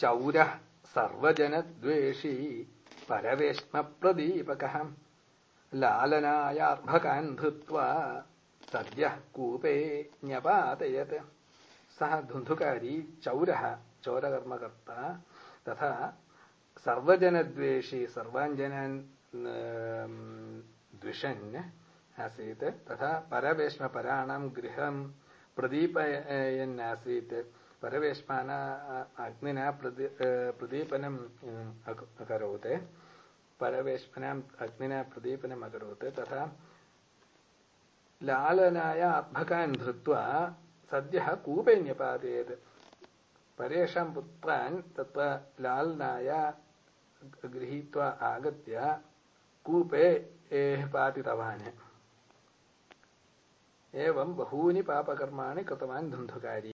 चौरः सर्वजनद्वेषी परवेश्मप्रदीपकः लालनायार्भकान् धृत्वा सद्यः कूपे न्यपातयत्। सः धुन्धुकारी चौरः चोरकर्मकर्ता तथा सर्वजनद्वेषी सर्वान् जनान् द्विषन् आसीत् तथा परवेश्मपराणां गृहं प्रदीपयन् आसीत् परवेश्मान अग्निना प्रदी प्रदीपनम् अकरोत्। परवेश्मनाम् अग्निना प्रदीपनम् अकरोत्। तथा लालनाय अर्भकान् धृत्वा सद्यः कूपे न्यपातयेत् परेषां पुत्रान् तत्र लालनाय गृहीत्वा आगत्य कूपे पातितवान्। एवं बहूनि पापकर्माणि कृतवान् धुन्धुकारी।